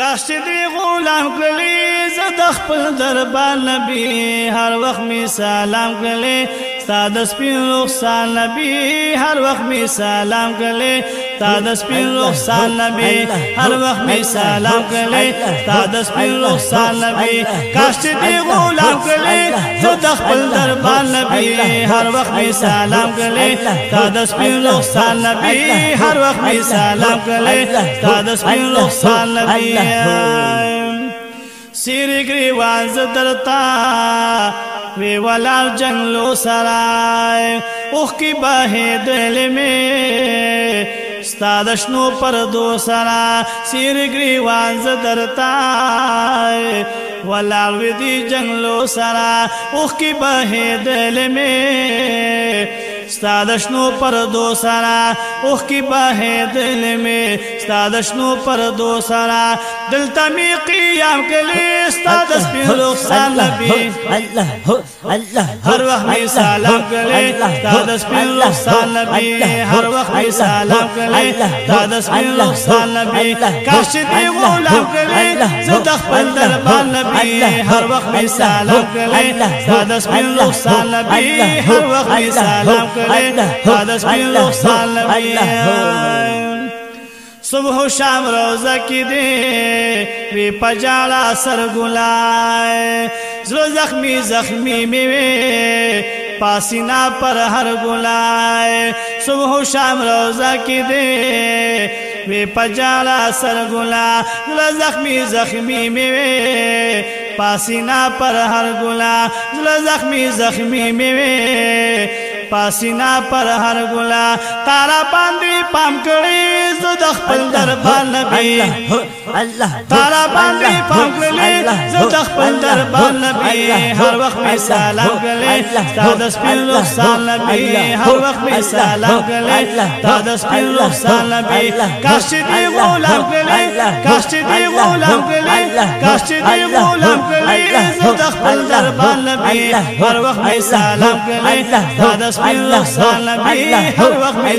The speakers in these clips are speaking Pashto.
کاش دې غلام کړلې زه د خپل دربار نبی هر وخت می سلام کړلې ساده سپین رخسار نبی هر وخت می سلام کړلې تا د سپین رخصار نبی هر وخت می سلام کړي تا د سپین رخصار نبی کاش دې غلام کړي زه د خپل دربار نبی هر وخت می سلام کړي تا د سپین رخصار نبی هر وخت می سلام کړي تا د سپین رخصار نبی سیر گریوان زدرتا وی ولار جنگلو سرائے اوخ کی باہی دل میں ستا د شنو پردو سره سیر ګریوان ز درتا ولا ودی جنگلو سره اوخ کی بهدل می ستادشنو پر دو سرا اوخ کی باہے دل میں ستادشنو پر دو سرا دل تمی قیام کے لئے ستادس پی روخ سالبی ہر وقت میں سالم کرے ستادس پی روخ سالبی ہر وقت میں سالم کرے ستادس پی روخ سالبی کاشتی غلام کرے زدخ پل دربان نبی ہر وقت میں سالم کرے ستادس پی روخ سالبی ہر وقت میں سالم کرے کرے سال ہے صبح و شام روزہ کی دے وی پجالا سر گلائے زلو زخمی زخمی میں پاسی نا پر ہر گلائے صبح و شام روزہ کی دے وے پجالا سر گلا زلو زخمی زخمی میں وے پاسی نا پر ہر گلا زلو زخمی زخمی میں وے پاسینا پر هر ګلا تعالی باندې پام کړی زه د خپل دربار نبی الله تعالی باندې پام کړی زه د خپل دربار نبی هر وخت می سلام کړی تا د سپین رخصان نبی هر وخت می سلام کړی تا د سپین رخصان نبی کاش دې غلام کړی کاش دې غلام کړی کاش دې غلام کړی زه د خپل دربار نبی هر وخت می سلام کړی تا د سپین رخصان نبی هر وخت می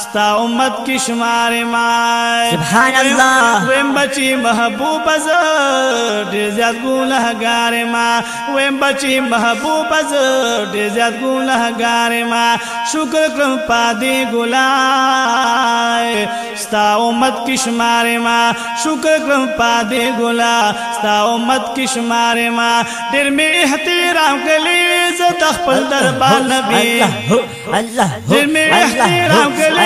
ستا امت کی شمار مائے سبحان اللہ ویم بچی محبوب ڈی زیاد گونہ گار ما ویم بچی محبوب گار ما شکر کرم پا دی گلائے ستا امت کی شمار ما شکر کرم اللہ دے اللہ ساؤ اللہ کس اللہ ماں اللہ ہتی اللہ گلی اللہ رام گلی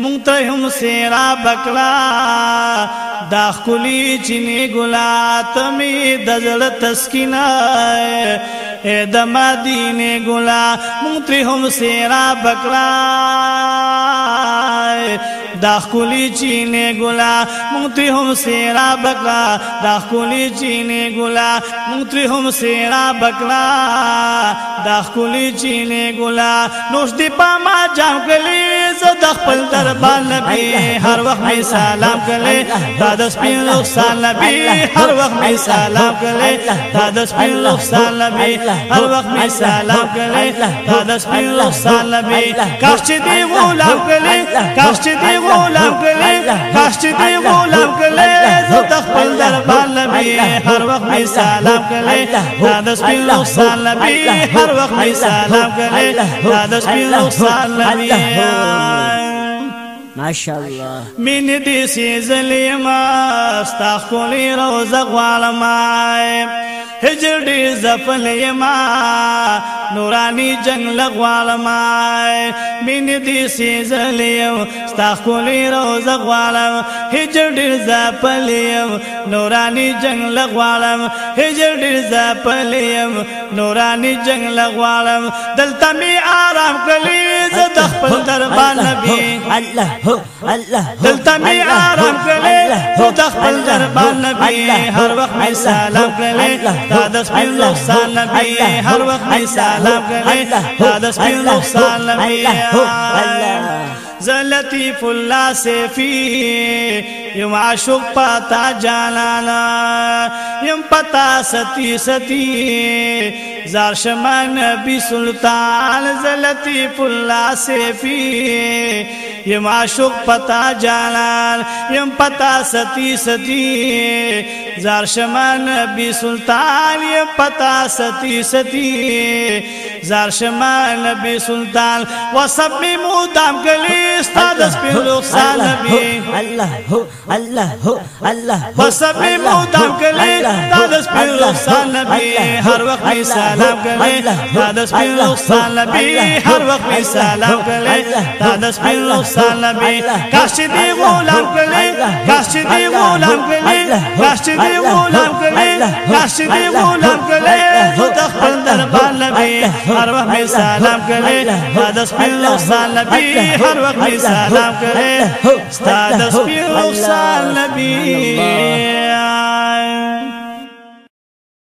منگ تریا بکرا داخلی چینے گلاسن گولا منگ تری ہوم شیرا بکرار داخلی چین گولا منگ تری سیرا بکلا بکرا داخلی چینے گلا منگ ہم سیرا بکلا دا داخلی چینے گلا نوش دی ما جا اقبال نبی هر وخت می سلام کله تا د سپین رخصال نبی هر وخت می سلام کله تا د سپین رخصال نبی هر وخت می سلام کله تا د سپین رخصال نبی کاش چې دی غلام کله کاش چې دی غلام کله کاش چې دی غلام کله زه تخپل دربار نبی هر وخت می سلام کله تا د سپین رخصال نبی هر وخت می سلام کله تا د سپین رخصال نبی ماشاءالله مين دې سي زليما استغفر روزه غوالما هجر دې زفل یما نورانی جنگ لغوالما مين دې سي زليو استغفر روزه غوالم هجر دې زفل یم نورانی جنگ لغوالم هجر دې زفل یم نورانی جنگ لغوالم دلته می آرام کلی زه د خپل دربان نبی دلتا می آرام کرلے دخ پل دربان نبی ہر وقت میں سلام کرلے دادس پی نقصان نبی ہر وقت میں سلام کرلے دادس پی نقصان نبی زلطی فلا فی یم عاشق پاتا جانانا یم پتا ستی ستی زار شما نبی سلطان زلتی پلا سیفی یم عاشق پتا جانان یم پتا ستی ستی زار شما نبی سلطان یم پتا ستی ستی زار شما نبی سلطان وسب می مودام گلی استاد سپیلو نبی الله هو الله هو الله بس به مودم کلی دادس پیر رخصان نبی هر وقت می سلام کلی دادس پیر رخصان نبی هر وقت می سلام کلی دادس پیر رخصان نبی کاش دی غلام کلی کاش دی غلام کلی کاش دی غلام کلی کاش دی غلام کلی تو تخبل دربان نبی هر وقت می سلام کلی دادس پیر رخصان نبی هر وقت می سلام کلی استاد سپی رخصار نبی